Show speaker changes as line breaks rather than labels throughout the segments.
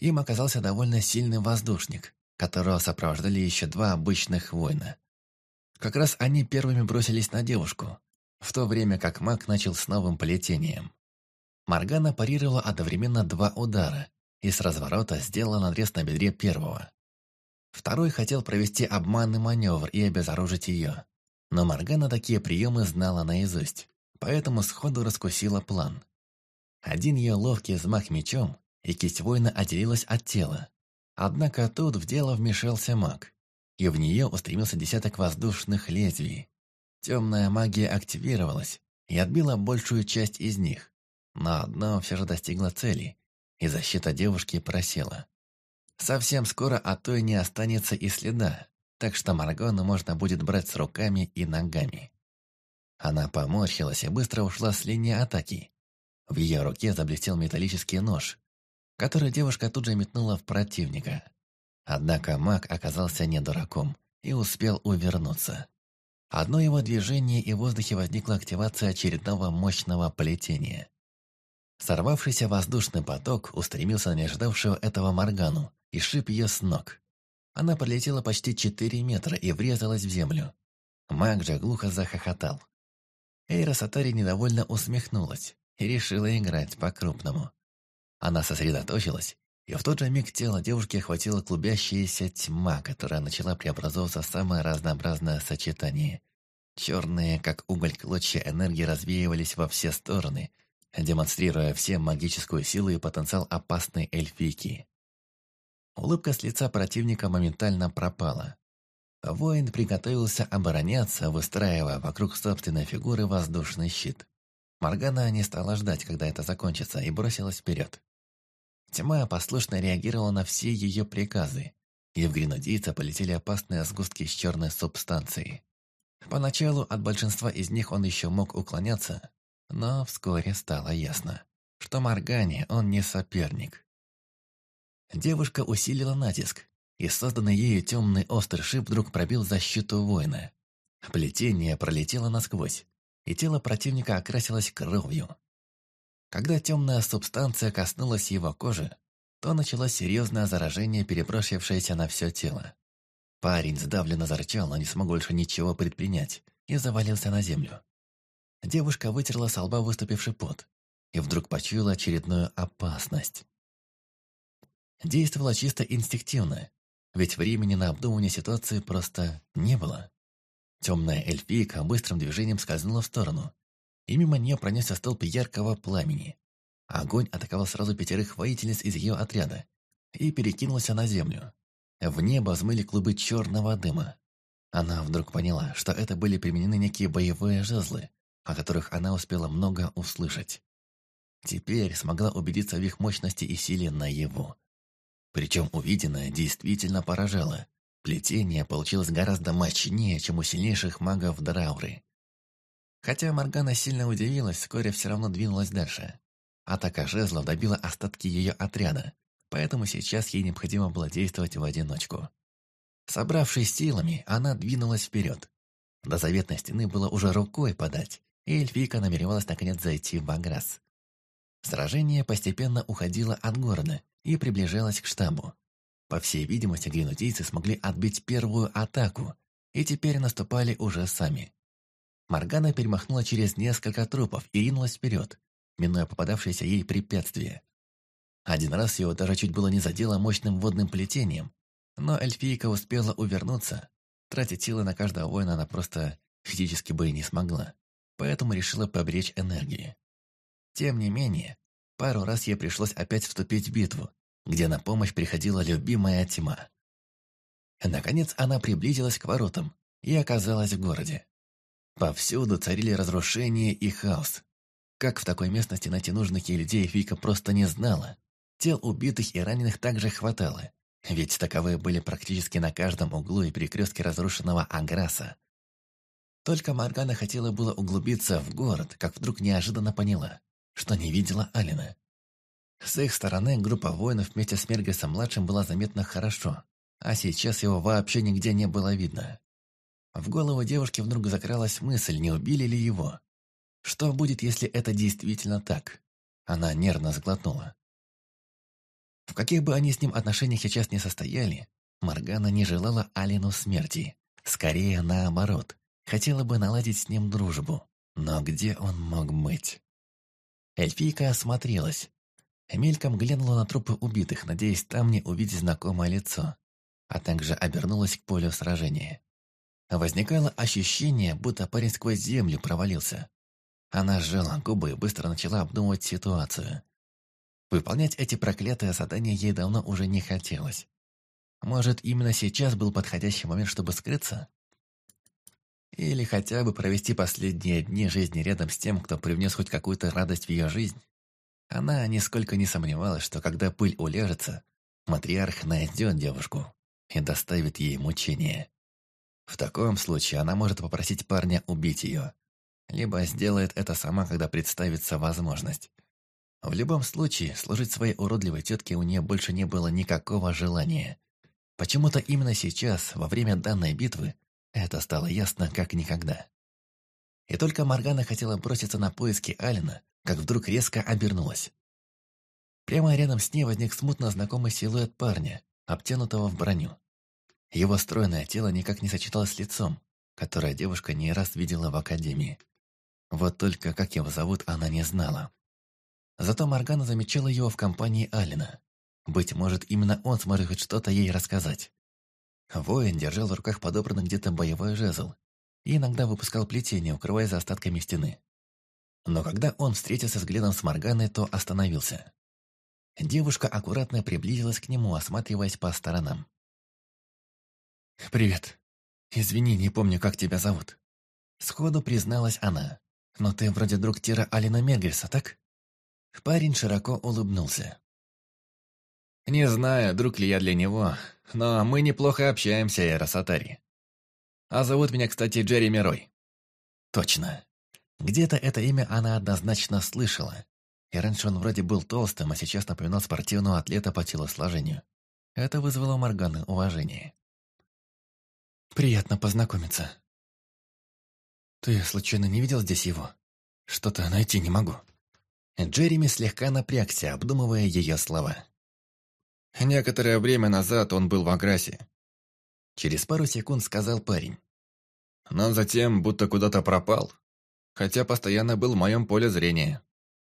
Им оказался довольно сильный воздушник, которого сопровождали еще два обычных воина. Как раз они первыми бросились на девушку, в то время как маг начал с новым плетением. Моргана парировала одновременно два удара и с разворота сделала надрез на бедре первого. Второй хотел провести обманный маневр и обезоружить ее. Но Моргана такие приемы знала наизусть, поэтому сходу раскусила план. Один ее ловкий взмах мечом, и кисть воина отделилась от тела. Однако тут в дело вмешался маг, и в нее устремился десяток воздушных лезвий. Темная магия активировалась и отбила большую часть из них, но одно все же достигло цели, и защита девушки просела. Совсем скоро от той не останется и следа, так что Маргону можно будет брать с руками и ногами. Она поморщилась и быстро ушла с линии атаки. В ее руке заблестел металлический нож, который девушка тут же метнула в противника. Однако маг оказался не дураком и успел увернуться. Одно его движение, и в воздухе возникла активация очередного мощного плетения. Сорвавшийся воздушный поток устремился на неожидавшего этого Моргану, и шип ее с ног. Она пролетела почти четыре метра и врезалась в землю. Маг же глухо захохотал. Эйра Сатари недовольно усмехнулась и решила играть по-крупному. Она сосредоточилась, и в тот же миг тело девушки охватила клубящаяся тьма, которая начала преобразовываться в самое разнообразное сочетание. Черные, как уголь клочья энергии развеивались во все стороны, демонстрируя всем магическую силу и потенциал опасной эльфийки. Улыбка с лица противника моментально пропала. Воин приготовился обороняться, выстраивая вокруг собственной фигуры воздушный щит. Моргана не стала ждать, когда это закончится, и бросилась вперед. Тьма послушно реагировала на все ее приказы, и в гренадийца полетели опасные сгустки с черной субстанцией. Поначалу от большинства из них он еще мог уклоняться, но вскоре стало ясно, что Моргане он не соперник. Девушка усилила натиск, и созданный ею темный острый шип вдруг пробил защиту воина. Плетение пролетело насквозь, и тело противника окрасилось кровью. Когда темная субстанция коснулась его кожи, то началось серьезное заражение, перебросившееся на все тело. Парень сдавленно зарычал, но не смог больше ничего предпринять, и завалился на землю. Девушка вытерла с лба выступивший пот и вдруг почуяла очередную опасность. Действовала чисто инстинктивно, ведь времени на обдумывание ситуации просто не было. Темная эльфийка быстрым движением скользнула в сторону, и мимо нее пронесся столб яркого пламени. Огонь атаковал сразу пятерых воительниц из ее отряда и перекинулся на землю. В небо взмыли клубы черного дыма. Она вдруг поняла, что это были применены некие боевые жезлы, о которых она успела много услышать. Теперь смогла убедиться в их мощности и силе наяву. Причем увиденное действительно поражало. Плетение получилось гораздо мощнее, чем у сильнейших магов Драуры. Хотя Моргана сильно удивилась, вскоре все равно двинулась дальше. Атака жезлов добила остатки ее отряда, поэтому сейчас ей необходимо было действовать в одиночку. Собравшись силами, она двинулась вперед. До заветной стены было уже рукой подать, и эльфийка намеревалась наконец зайти в Баграс. Сражение постепенно уходило от города, и приближалась к штабу. По всей видимости, гренудейцы смогли отбить первую атаку, и теперь наступали уже сами. Моргана перемахнула через несколько трупов и ринулась вперед, минуя попадавшиеся ей препятствия. Один раз ее даже чуть было не задело мощным водным плетением, но эльфийка успела увернуться. Тратить силы на каждого воина она просто физически бы и не смогла, поэтому решила поберечь энергии. Тем не менее, Пару раз ей пришлось опять вступить в битву, где на помощь приходила любимая тьма. Наконец она приблизилась к воротам и оказалась в городе. Повсюду царили разрушения и хаос. Как в такой местности найти нужных ей людей Вика просто не знала. Тел убитых и раненых также хватало, ведь таковые были практически на каждом углу и перекрестке разрушенного Аграса. Только Моргана хотела было углубиться в город, как вдруг неожиданно поняла что не видела Алина. С их стороны группа воинов вместе с Мергасом-младшим была заметна хорошо, а сейчас его вообще нигде не было видно. В голову девушки вдруг закралась мысль, не убили ли его. Что будет, если это действительно так? Она нервно сглотнула. В каких бы они с ним отношениях сейчас не состояли, Моргана не желала Алину смерти. Скорее, наоборот, хотела бы наладить с ним дружбу. Но где он мог быть? Эльфийка осмотрелась. Мельком глянула на трупы убитых, надеясь там не увидеть знакомое лицо, а также обернулась к полю сражения. Возникало ощущение, будто парень сквозь землю провалился. Она сжала губы и быстро начала обдумывать ситуацию. Выполнять эти проклятые задания ей давно уже не хотелось. Может, именно сейчас был подходящий момент, чтобы скрыться? Или хотя бы провести последние дни жизни рядом с тем, кто привнес хоть какую-то радость в ее жизнь? Она нисколько не сомневалась, что когда пыль уляжется, матриарх найдет девушку и доставит ей мучения. В таком случае она может попросить парня убить ее, либо сделает это сама, когда представится возможность. В любом случае, служить своей уродливой тетке у нее больше не было никакого желания. Почему-то именно сейчас, во время данной битвы, это стало ясно как никогда. И только Моргана хотела броситься на поиски Алина, как вдруг резко обернулась. Прямо рядом с ней возник смутно знакомый силуэт парня, обтянутого в броню. Его стройное тело никак не сочеталось с лицом, которое девушка не раз видела в академии. Вот только как его зовут, она не знала. Зато Моргана замечала его в компании Алина. Быть может, именно он сможет хоть что-то ей рассказать. Воин держал в руках подобранный где-то боевой жезл и иногда выпускал плетение, укрываясь за остатками стены. Но когда он встретился взглядом с Морганой, то остановился. Девушка аккуратно приблизилась к нему, осматриваясь по сторонам. «Привет. Извини, не помню, как тебя зовут». Сходу призналась она. «Но ты вроде друг Тира Алина Мергельса, так?» Парень широко улыбнулся. «Не знаю, друг ли я для него, но мы неплохо общаемся, Эра Сатари. А зовут меня, кстати, Джереми Рой». «Точно. Где-то это имя она однозначно слышала. И раньше он вроде был толстым, а сейчас напоминал спортивного атлета по телосложению. Это вызвало Морганы уважение. «Приятно познакомиться. Ты случайно не видел здесь его? Что-то найти не могу». Джереми слегка напрягся, обдумывая ее слова. Некоторое время назад он был в Аграсе. Через пару секунд сказал парень. Но затем будто куда-то пропал, хотя постоянно был в моем поле зрения.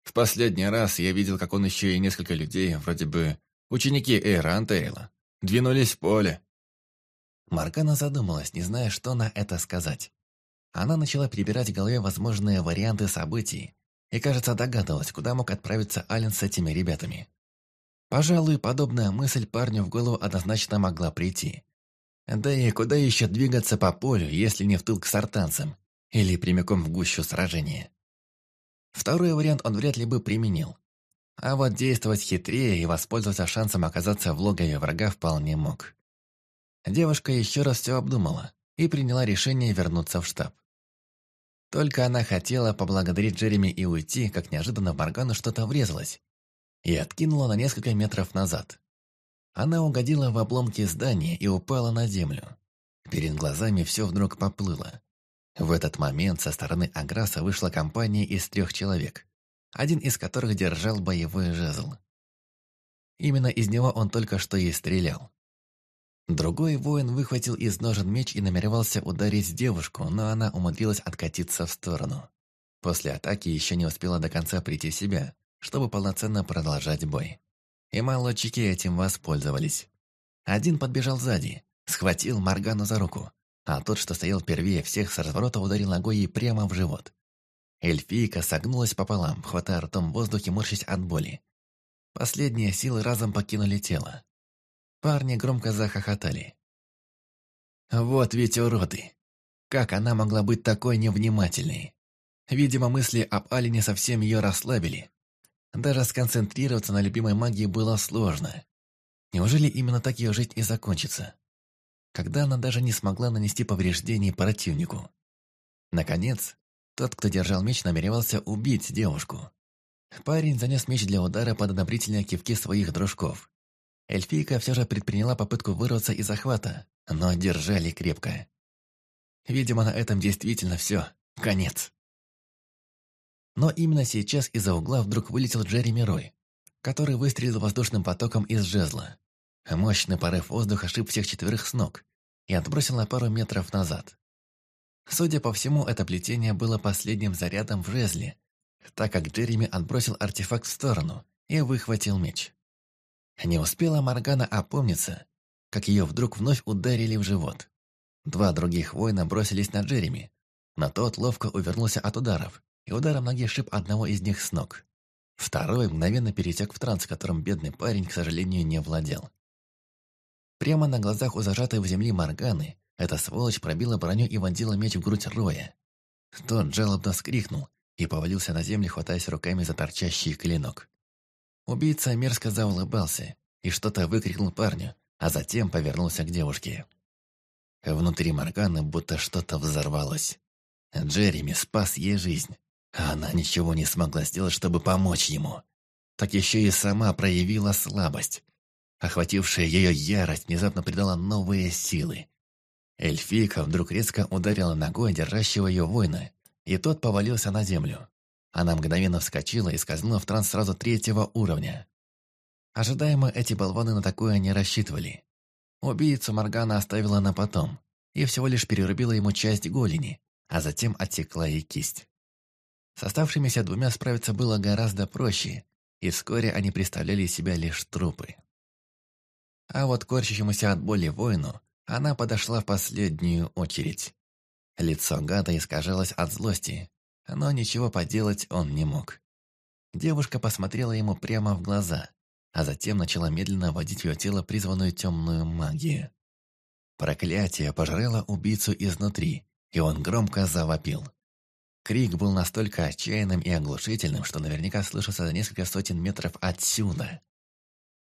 В последний раз я видел, как он еще и несколько людей, вроде бы ученики Эйра Антейла, двинулись в поле. Маркана задумалась, не зная, что на это сказать. Она начала перебирать в голове возможные варианты событий и, кажется, догадывалась, куда мог отправиться Ален с этими ребятами. Пожалуй, подобная мысль парню в голову однозначно могла прийти. Да и куда еще двигаться по полю, если не в тыл к сартанцам, или прямиком в гущу сражения? Второй вариант он вряд ли бы применил. А вот действовать хитрее и воспользоваться шансом оказаться в логове врага вполне мог. Девушка еще раз все обдумала и приняла решение вернуться в штаб. Только она хотела поблагодарить Джереми и уйти, как неожиданно в Моргану что-то врезалось, и откинула на несколько метров назад. Она угодила в обломки здания и упала на землю. Перед глазами все вдруг поплыло. В этот момент со стороны Аграса вышла компания из трех человек, один из которых держал боевой жезл. Именно из него он только что и стрелял. Другой воин выхватил из ножен меч и намеревался ударить девушку, но она умудрилась откатиться в сторону. После атаки еще не успела до конца прийти в себя, чтобы полноценно продолжать бой. И молодчики этим воспользовались. Один подбежал сзади, схватил Маргану за руку, а тот, что стоял первее всех, с разворота ударил ногой ей прямо в живот. Эльфийка согнулась пополам, хватая ртом в воздухе, морщась от боли. Последние силы разом покинули тело. Парни громко захохотали. Вот ведь уроды! Как она могла быть такой невнимательной? Видимо, мысли об Алине совсем ее расслабили, даже сконцентрироваться на любимой магии было сложно. Неужели именно так ее жизнь и закончится? Когда она даже не смогла нанести повреждений противнику. Наконец, тот, кто держал меч, намеревался убить девушку. Парень занес меч для удара под одобрительные кивки своих дружков. Эльфийка все же предприняла попытку вырваться из захвата, но держали крепко. Видимо, на этом действительно все. Конец. Но именно сейчас из-за угла вдруг вылетел Джереми Рой. который выстрелил воздушным потоком из жезла. Мощный порыв воздуха шиб всех четверых с ног и отбросил на пару метров назад. Судя по всему, это плетение было последним зарядом в жезле, так как Джереми отбросил артефакт в сторону и выхватил меч. Не успела Моргана опомниться, как ее вдруг вновь ударили в живот. Два других воина бросились на Джереми, но тот ловко увернулся от ударов, и ударом ноги шип одного из них с ног. Второй мгновенно перетек в транс, которым бедный парень, к сожалению, не владел. Прямо на глазах у зажатой в земли Морганы эта сволочь пробила броню и вонзила меч в грудь Роя. Тот жалобно скрикнул и повалился на землю, хватаясь руками за торчащий клинок. Убийца мерзко заулыбался и что-то выкрикнул парню, а затем повернулся к девушке. Внутри Морганы будто что-то взорвалось. Джереми спас ей жизнь, а она ничего не смогла сделать, чтобы помочь ему. Так еще и сама проявила слабость. Охватившая ее ярость внезапно придала новые силы. Эльфийка вдруг резко ударила ногой держащего ее воина, и тот повалился на землю. Она мгновенно вскочила и скользнула в транс сразу третьего уровня. Ожидаемо эти болваны на такое не рассчитывали. Убийцу Моргана оставила на потом и всего лишь перерубила ему часть голени, а затем отсекла ей кисть. С оставшимися двумя справиться было гораздо проще, и вскоре они представляли из себя лишь трупы. А вот корчащемуся от боли воину она подошла в последнюю очередь. Лицо гада искажалось от злости, но ничего поделать он не мог. Девушка посмотрела ему прямо в глаза, а затем начала медленно вводить в ее тело призванную темную магию. Проклятие пожрало убийцу изнутри, и он громко завопил. Крик был настолько отчаянным и оглушительным, что наверняка слышался за несколько сотен метров отсюда.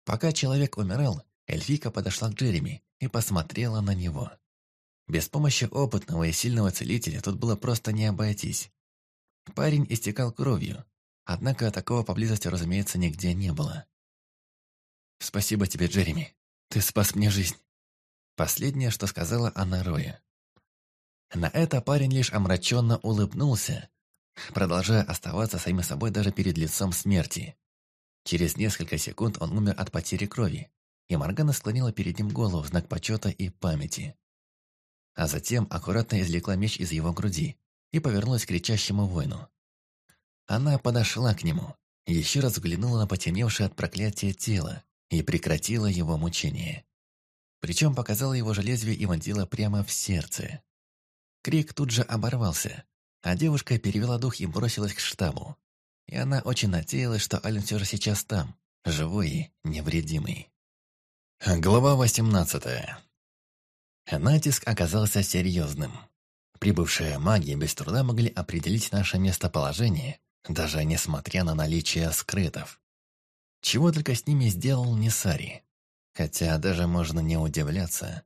Пока человек умирал, эльфийка подошла к Джереми и посмотрела на него. Без помощи опытного и сильного целителя тут было просто не обойтись. Парень истекал кровью, однако такого поблизости, разумеется, нигде не было. «Спасибо тебе, Джереми. Ты спас мне жизнь». Последнее, что сказала она Роя. На это парень лишь омраченно улыбнулся, продолжая оставаться самим собой даже перед лицом смерти. Через несколько секунд он умер от потери крови, и Моргана склонила перед ним голову в знак почета и памяти. А затем аккуратно извлекла меч из его груди и повернулась к кричащему воину. Она подошла к нему, еще раз взглянула на потемневшее от проклятия тело и прекратила его мучение. Причем показала его же лезвие и вонзила прямо в сердце. Крик тут же оборвался, а девушка перевела дух и бросилась к штабу. И она очень надеялась, что Ален все же сейчас там, живой и невредимый. Глава 18 Натиск оказался серьезным. Прибывшие маги без труда могли определить наше местоположение, даже несмотря на наличие скрытов. Чего только с ними сделал Несари. Хотя даже можно не удивляться.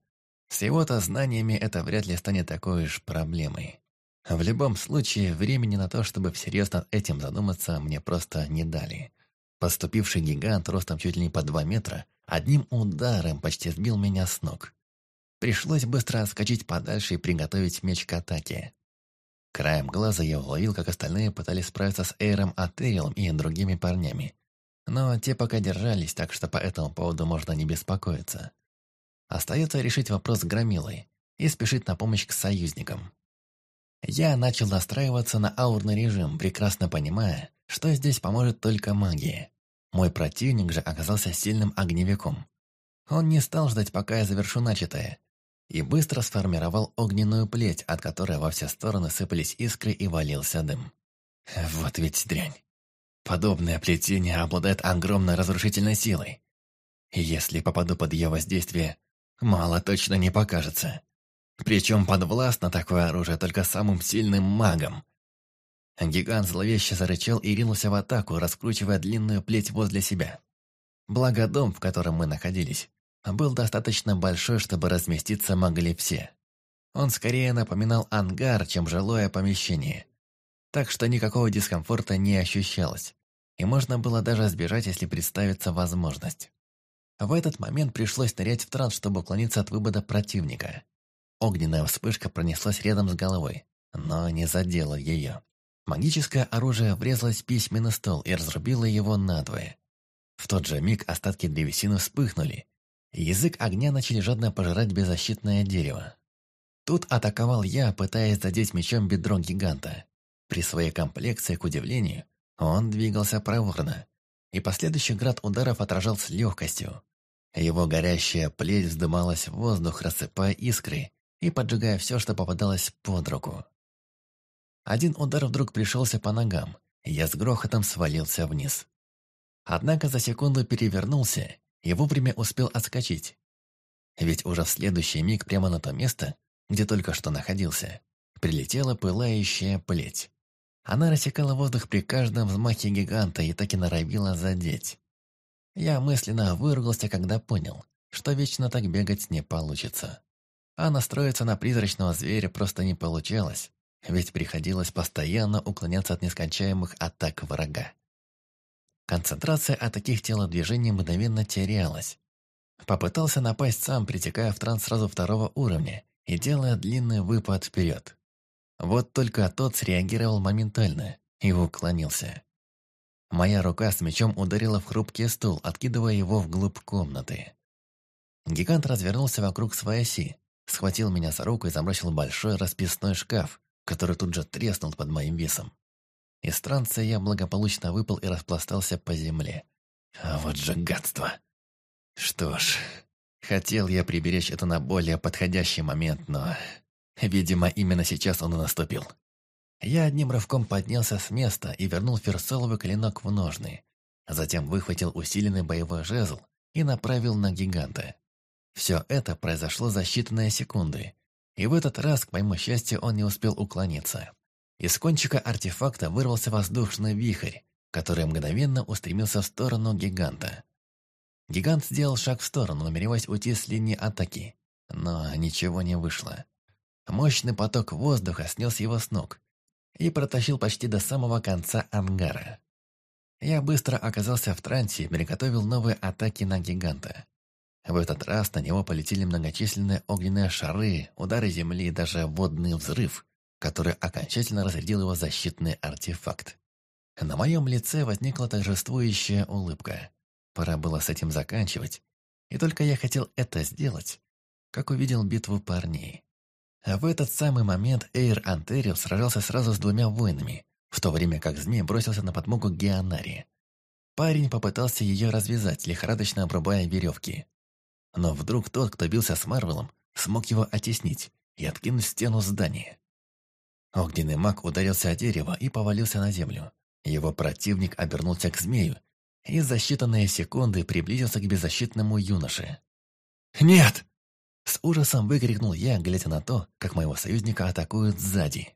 С его-то знаниями это вряд ли станет такой уж проблемой. В любом случае, времени на то, чтобы всерьез над этим задуматься, мне просто не дали. Поступивший гигант ростом чуть ли не по два метра одним ударом почти сбил меня с ног. Пришлось быстро отскочить подальше и приготовить меч к атаке. Краем глаза я уловил, как остальные пытались справиться с Эйром Атериэлом и другими парнями. Но те пока держались, так что по этому поводу можно не беспокоиться. Остается решить вопрос с Громилой и спешить на помощь к союзникам. Я начал настраиваться на аурный режим, прекрасно понимая, что здесь поможет только магия. Мой противник же оказался сильным огневиком. Он не стал ждать, пока я завершу начатое, и быстро сформировал огненную плеть, от которой во все стороны сыпались искры и валился дым. Вот ведь дрянь. Подобное плетение обладает огромной разрушительной силой. Если попаду под ее воздействие, Мало точно не покажется. Причем подвластно такое оружие только самым сильным магом. Гигант зловеще зарычал и ринулся в атаку, раскручивая длинную плеть возле себя. Благо дом, в котором мы находились, был достаточно большой, чтобы разместиться могли все. Он скорее напоминал ангар, чем жилое помещение. Так что никакого дискомфорта не ощущалось. И можно было даже сбежать, если представится возможность. В этот момент пришлось нырять в транс, чтобы уклониться от вывода противника. Огненная вспышка пронеслась рядом с головой, но не задела ее. Магическое оружие врезалось в письменный стол и разрубило его надвое. В тот же миг остатки древесины вспыхнули. Язык огня начали жадно пожирать беззащитное дерево. Тут атаковал я, пытаясь задеть мечом бедро гиганта. При своей комплекции, к удивлению, он двигался проворно, и последующий град ударов отражал с легкостью. Его горящая плеть вздымалась в воздух, рассыпая искры и поджигая все, что попадалось под руку. Один удар вдруг пришелся по ногам, и я с грохотом свалился вниз. Однако за секунду перевернулся и вовремя успел отскочить. Ведь уже в следующий миг прямо на то место, где только что находился, прилетела пылающая плеть. Она рассекала воздух при каждом взмахе гиганта и так и норовила задеть. Я мысленно выругался, когда понял, что вечно так бегать не получится. А настроиться на призрачного зверя просто не получалось, ведь приходилось постоянно уклоняться от нескончаемых атак врага. Концентрация от таких телодвижений мгновенно терялась. Попытался напасть сам, притекая в транс сразу второго уровня и делая длинный выпад вперед. Вот только тот среагировал моментально и уклонился. Моя рука с мечом ударила в хрупкий стул, откидывая его вглубь комнаты. Гигант развернулся вокруг своей оси, схватил меня за руку и забросил большой расписной шкаф, который тут же треснул под моим весом. Из транса я благополучно выпал и распластался по земле. А вот же гадство! Что ж, хотел я приберечь это на более подходящий момент, но Видимо, именно сейчас он и наступил. Я одним рывком поднялся с места и вернул ферсоловый клинок в ножны. Затем выхватил усиленный боевой жезл и направил на гиганта. Все это произошло за считанные секунды, и в этот раз, к моему счастью, он не успел уклониться. Из кончика артефакта вырвался воздушный вихрь, который мгновенно устремился в сторону гиганта. Гигант сделал шаг в сторону, намереваясь уйти с линии атаки, но ничего не вышло. Мощный поток воздуха снес его с ног и протащил почти до самого конца ангара. Я быстро оказался в трансе и приготовил новые атаки на гиганта. В этот раз на него полетели многочисленные огненные шары, удары земли и даже водный взрыв, который окончательно разрядил его защитный артефакт. На моем лице возникла торжествующая улыбка. Пора было с этим заканчивать. И только я хотел это сделать, как увидел битву парней. А в этот самый момент Эйр Антериус сражался сразу с двумя воинами, в то время как змей бросился на подмогу Геонари. Парень попытался ее развязать, лихорадочно обрубая веревки. Но вдруг тот, кто бился с Марвелом, смог его оттеснить и откинуть стену здания. Огненный маг ударился о дерево и повалился на землю. Его противник обернулся к змею и за считанные секунды приблизился к беззащитному юноше. «Нет!» С ужасом выкрикнул я, глядя на то, как моего союзника атакуют сзади.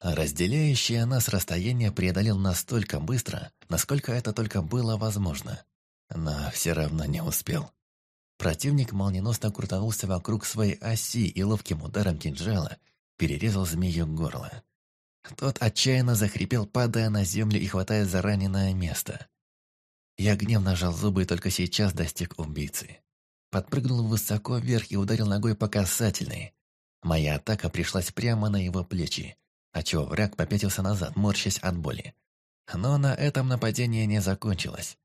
Разделяющее нас расстояние преодолел настолько быстро, насколько это только было возможно. Но все равно не успел. Противник молниеносно крутанулся вокруг своей оси и ловким ударом кинжала перерезал змею горло. Тот отчаянно захрипел, падая на землю и хватая за раненое место. Я гневно жал зубы и только сейчас достиг убийцы. Подпрыгнул высоко вверх и ударил ногой по касательной. Моя атака пришлась прямо на его плечи, отчего враг попятился назад, морщась от боли. Но на этом нападение не закончилось.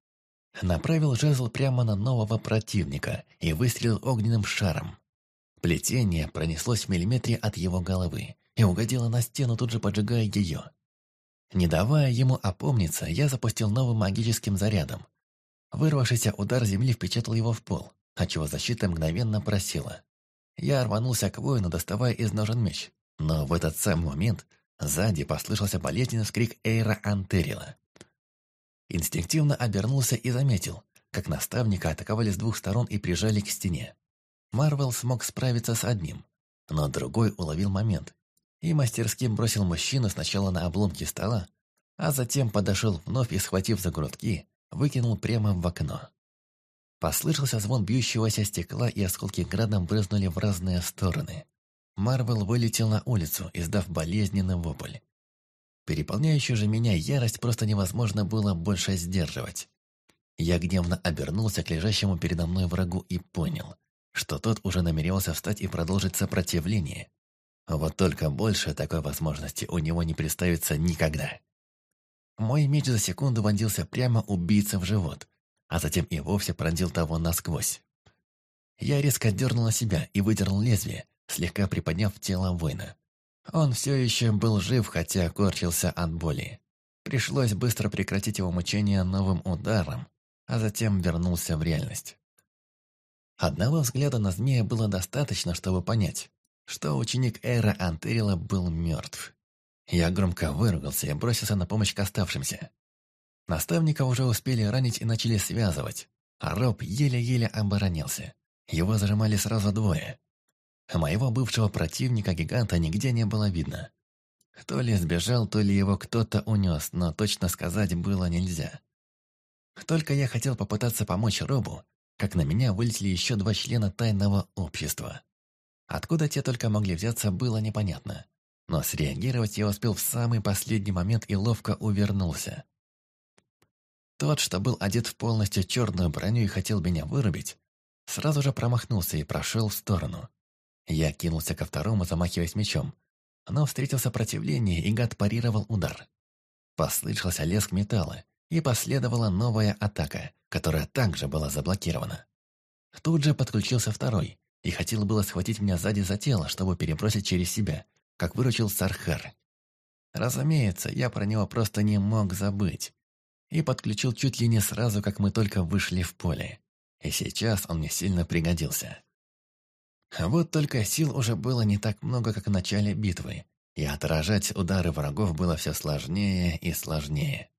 Направил жезл прямо на нового противника и выстрелил огненным шаром. Плетение пронеслось в миллиметре от его головы и угодило на стену, тут же поджигая ее. Не давая ему опомниться, я запустил новым магическим зарядом. Вырвавшийся удар земли впечатал его в пол отчего защита мгновенно просела. Я рванулся к воину, доставая из ножен меч. Но в этот самый момент сзади послышался болезненный вскрик Эйра Антерила. Инстинктивно обернулся и заметил, как наставника атаковали с двух сторон и прижали к стене. Марвел смог справиться с одним, но другой уловил момент и мастерски бросил мужчину сначала на обломки стола, а затем подошел вновь и, схватив за грудки, выкинул прямо в окно. Послышался звон бьющегося стекла, и осколки градом брызнули в разные стороны. Марвел вылетел на улицу, издав болезненный вопль. Переполняющую же меня ярость просто невозможно было больше сдерживать. Я гневно обернулся к лежащему передо мной врагу и понял, что тот уже намеревался встать и продолжить сопротивление. Вот только больше такой возможности у него не представится никогда. Мой меч за секунду вонзился прямо убийце в живот, а затем и вовсе пронзил того насквозь. Я резко дернул на себя и выдернул лезвие, слегка приподняв тело воина. Он все еще был жив, хотя корчился от боли. Пришлось быстро прекратить его мучение новым ударом, а затем вернулся в реальность. Одного взгляда на змея было достаточно, чтобы понять, что ученик Эра Антерила был мертв. Я громко выругался и бросился на помощь к оставшимся. Наставника уже успели ранить и начали связывать, а Роб еле-еле оборонился. Его зажимали сразу двое. Моего бывшего противника-гиганта нигде не было видно. То ли сбежал, то ли его кто-то унес, но точно сказать было нельзя. Только я хотел попытаться помочь Робу, как на меня вылетели еще два члена тайного общества. Откуда те только могли взяться, было непонятно. Но среагировать я успел в самый последний момент и ловко увернулся. Тот, что был одет в полностью черную броню и хотел меня вырубить, сразу же промахнулся и прошел в сторону. Я кинулся ко второму, замахиваясь мечом, но встретил сопротивление, и гад парировал удар. Послышался леск металла, и последовала новая атака, которая также была заблокирована. Тут же подключился второй, и хотел было схватить меня сзади за тело, чтобы перебросить через себя, как выручил Сархар. Разумеется, я про него просто не мог забыть. И подключил чуть ли не сразу, как мы только вышли в поле. И сейчас он мне сильно пригодился. Вот только сил уже было не так много, как в начале битвы, и отражать удары врагов было все сложнее и сложнее.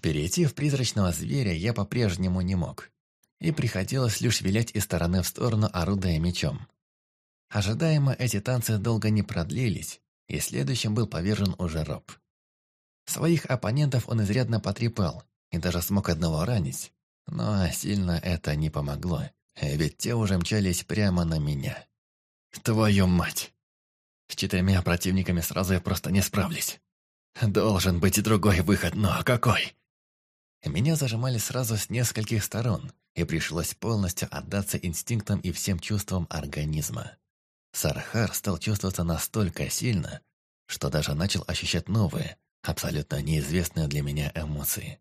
Перейти в призрачного зверя я по-прежнему не мог, и приходилось лишь вилять из стороны в сторону, орудая мечом. Ожидаемо эти танцы долго не продлились, и следующим был повержен уже Роб. Своих оппонентов он изрядно потрепал и даже смог одного ранить, но сильно это не помогло, ведь те уже мчались прямо на меня. Твою мать! С четырьмя противниками сразу я просто не справлюсь. Должен быть и другой выход, но какой? Меня зажимали сразу с нескольких сторон, и пришлось полностью отдаться инстинктам и всем чувствам организма. Сархар стал чувствоваться настолько сильно, что даже начал ощущать новые, абсолютно неизвестные для меня эмоции.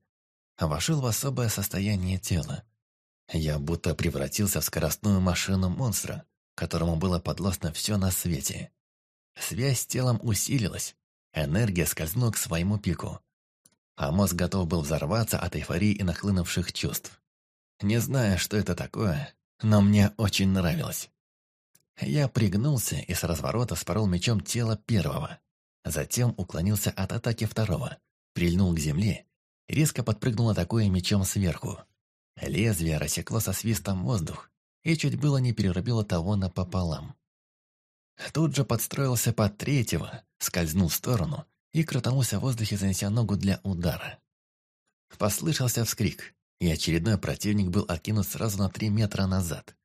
Вошел в особое состояние тела. Я будто превратился в скоростную машину монстра, которому было подвластно все на свете. Связь с телом усилилась, энергия скользнула к своему пику, а мозг готов был взорваться от эйфории и нахлынувших чувств. Не знаю, что это такое, но мне очень нравилось. Я пригнулся и с разворота спорол мечом тело первого. Затем уклонился от атаки второго, прильнул к земле, резко подпрыгнул атакуя мечом сверху. Лезвие рассекло со свистом воздух и чуть было не перерубило того напополам. Тут же подстроился под третьего, скользнул в сторону и крутанулся в воздухе, занеся ногу для удара. Послышался вскрик, и очередной противник был откинут сразу на три метра назад.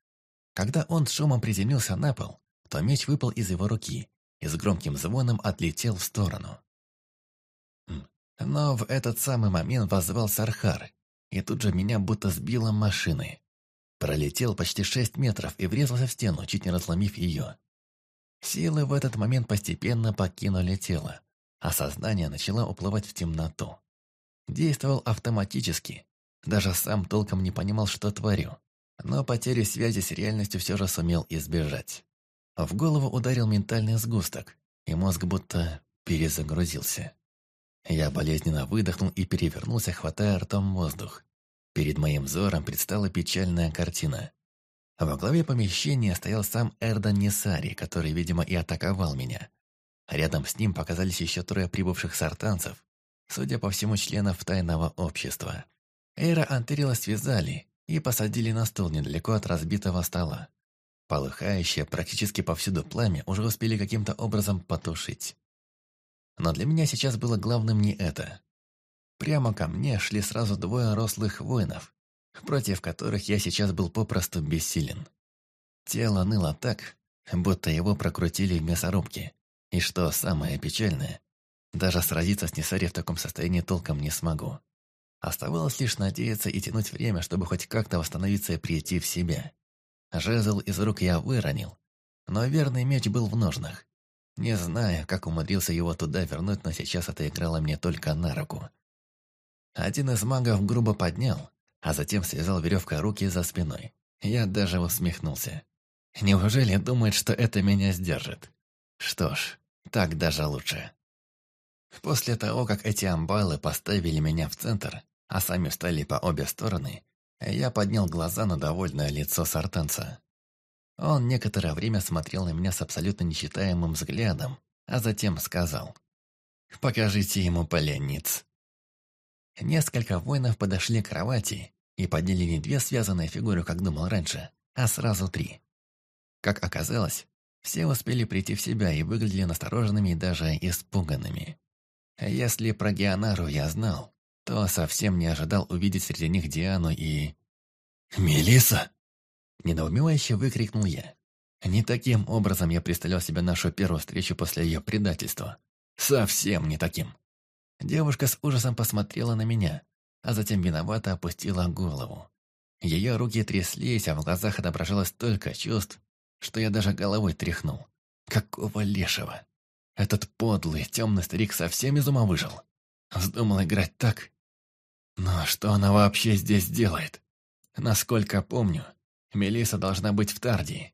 Когда он с шумом приземлился на пол, то меч выпал из его руки и с громким звоном отлетел в сторону. Но в этот самый момент воззвал Сархар, и тут же меня будто сбило машины. Пролетел почти шесть метров и врезался в стену, чуть не разломив ее. Силы в этот момент постепенно покинули тело, а сознание начало уплывать в темноту. Действовал автоматически, даже сам толком не понимал, что творю но потери связи с реальностью все же сумел избежать. В голову ударил ментальный сгусток, и мозг будто перезагрузился. Я болезненно выдохнул и перевернулся, хватая ртом воздух. Перед моим взором предстала печальная картина. Во главе помещения стоял сам Эрдан Несари, который, видимо, и атаковал меня. Рядом с ним показались еще трое прибывших сартанцев, судя по всему, членов тайного общества. Эйра Антерила связали, и посадили на стол недалеко от разбитого стола. Полыхающее практически повсюду пламя уже успели каким-то образом потушить. Но для меня сейчас было главным не это. Прямо ко мне шли сразу двое рослых воинов, против которых я сейчас был попросту бессилен. Тело ныло так, будто его прокрутили в мясорубке. И что самое печальное, даже сразиться с Несари в таком состоянии толком не смогу. Оставалось лишь надеяться и тянуть время, чтобы хоть как-то восстановиться и прийти в себя. Жезл из рук я выронил, но верный меч был в ножнах. Не знаю, как умудрился его туда вернуть, но сейчас это играло мне только на руку. Один из магов грубо поднял, а затем связал веревкой руки за спиной. Я даже усмехнулся. Неужели думает, что это меня сдержит? Что ж, так даже лучше. После того, как эти амбалы поставили меня в центр, а сами встали по обе стороны, я поднял глаза на довольное лицо сартанца. Он некоторое время смотрел на меня с абсолютно нечитаемым взглядом, а затем сказал «Покажите ему пленниц». Несколько воинов подошли к кровати и подняли не две связанные фигуры, как думал раньше, а сразу три. Как оказалось, все успели прийти в себя и выглядели настороженными и даже испуганными. Если про Геонару я знал, то совсем не ожидал увидеть среди них Диану и... «Мелисса!» Недоумевающе выкрикнул я. Не таким образом я представлял себе нашу первую встречу после ее предательства. Совсем не таким. Девушка с ужасом посмотрела на меня, а затем виновато опустила голову. Ее руки тряслись, а в глазах отображалось столько чувств, что я даже головой тряхнул. Какого лешего? Этот подлый, темный старик совсем из ума выжил. Вздумал играть так? Но что она вообще здесь делает? Насколько помню, Мелиса должна быть в Тардии.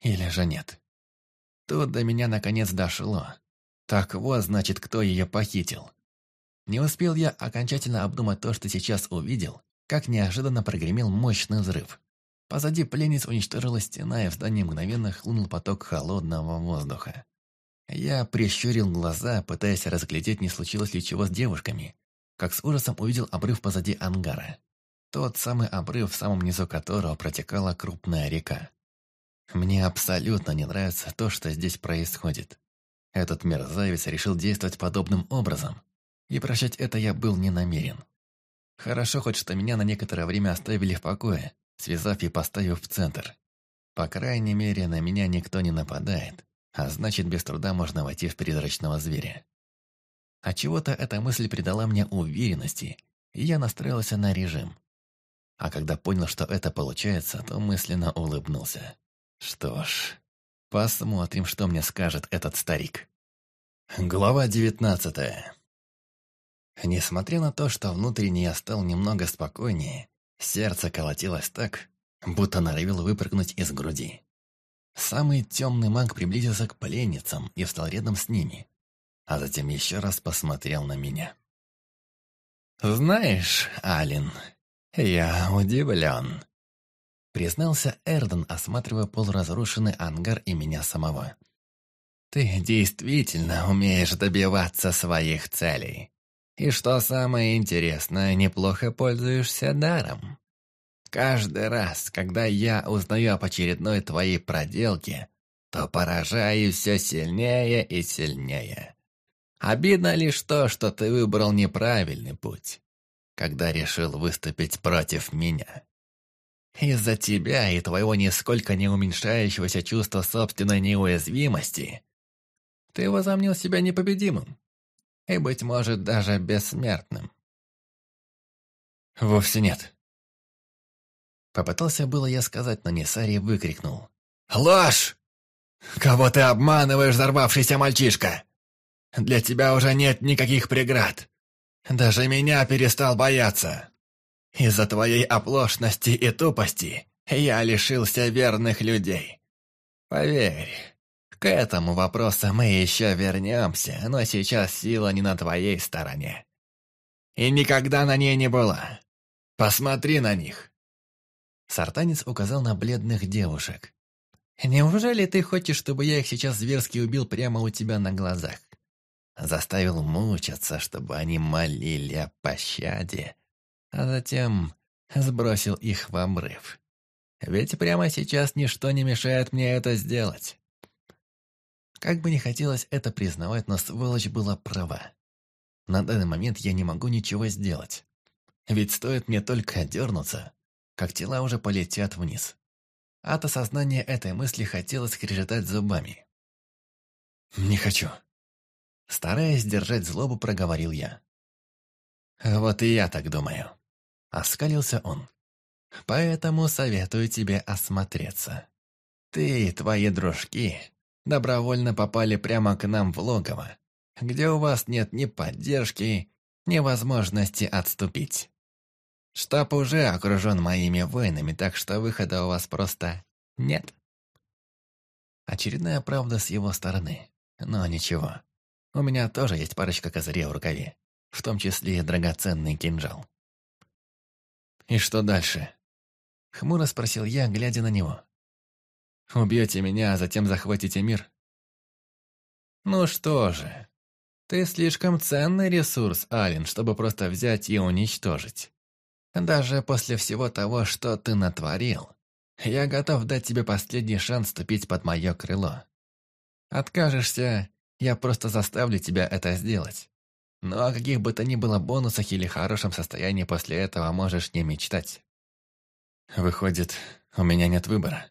Или же нет? Тут до меня наконец дошло. Так вот, значит, кто ее похитил. Не успел я окончательно обдумать то, что сейчас увидел, как неожиданно прогремел мощный взрыв. Позади пленниц уничтожилась стена, и в здании мгновенно хлынул поток холодного воздуха. Я прищурил глаза, пытаясь разглядеть, не случилось ли чего с девушками, как с ужасом увидел обрыв позади ангара. Тот самый обрыв, в самом низу которого протекала крупная река. Мне абсолютно не нравится то, что здесь происходит. Этот мерзавец решил действовать подобным образом, и прощать это я был не намерен. Хорошо хоть, что меня на некоторое время оставили в покое, связав и поставив в центр. По крайней мере, на меня никто не нападает, а значит, без труда можно войти в призрачного зверя. А чего-то эта мысль придала мне уверенности, и я настроился на режим. А когда понял, что это получается, то мысленно улыбнулся. Что ж, посмотрим, что мне скажет этот старик. Глава девятнадцатая. Несмотря на то, что внутренне я стал немного спокойнее, сердце колотилось так, будто норовило выпрыгнуть из груди. Самый темный маг приблизился к пленницам и встал рядом с ними, а затем еще раз посмотрел на меня. «Знаешь, Алин, я удивлен», — признался Эрден, осматривая полуразрушенный ангар и меня самого. «Ты действительно умеешь добиваться своих целей. И что самое интересное, неплохо пользуешься даром. Каждый раз, когда я узнаю об очередной твоей проделке, то поражаю все сильнее и сильнее. Обидно лишь то, что ты выбрал неправильный путь, когда решил выступить против меня. Из-за тебя и твоего нисколько не уменьшающегося чувства собственной неуязвимости ты возомнил себя непобедимым и, быть может, даже бессмертным. Вовсе нет. Попытался было я сказать, но Несарий выкрикнул. «Ложь! Кого ты обманываешь, взорвавшийся мальчишка? Для тебя уже нет никаких преград. Даже меня перестал бояться. Из-за твоей оплошности и тупости я лишился верных людей. Поверь, к этому вопросу мы еще вернемся, но сейчас сила не на твоей стороне. И никогда на ней не была. Посмотри на них. Сартанец указал на бледных девушек. «Неужели ты хочешь, чтобы я их сейчас зверски убил прямо у тебя на глазах? Заставил мучаться, чтобы они молили о пощаде, а затем сбросил их в обрыв. Ведь прямо сейчас ничто не мешает мне это сделать. Как бы не хотелось это признавать, но сволочь была права. На данный момент я не могу ничего сделать. Ведь стоит мне только дернуться, как тела уже полетят вниз. От осознания этой мысли хотелось скрежетать зубами. «Не хочу». Стараясь сдержать злобу, проговорил я. «Вот и я так думаю», — оскалился он. «Поэтому советую тебе осмотреться. Ты и твои дружки добровольно попали прямо к нам в логово, где у вас нет ни поддержки, ни возможности отступить. Штаб уже окружен моими воинами, так что выхода у вас просто нет. Очередная правда с его стороны. Но ничего. У меня тоже есть парочка козырей в рукаве, в том числе и драгоценный кинжал. «И что дальше?» Хмуро спросил я, глядя на него. «Убьете меня, а затем захватите мир?» «Ну что же, ты слишком ценный ресурс, Ален, чтобы просто взять и уничтожить. Даже после всего того, что ты натворил, я готов дать тебе последний шанс вступить под мое крыло. Откажешься, я просто заставлю тебя это сделать. Но о каких бы то ни было бонусах или хорошем состоянии после этого можешь не мечтать. Выходит, у меня нет выбора.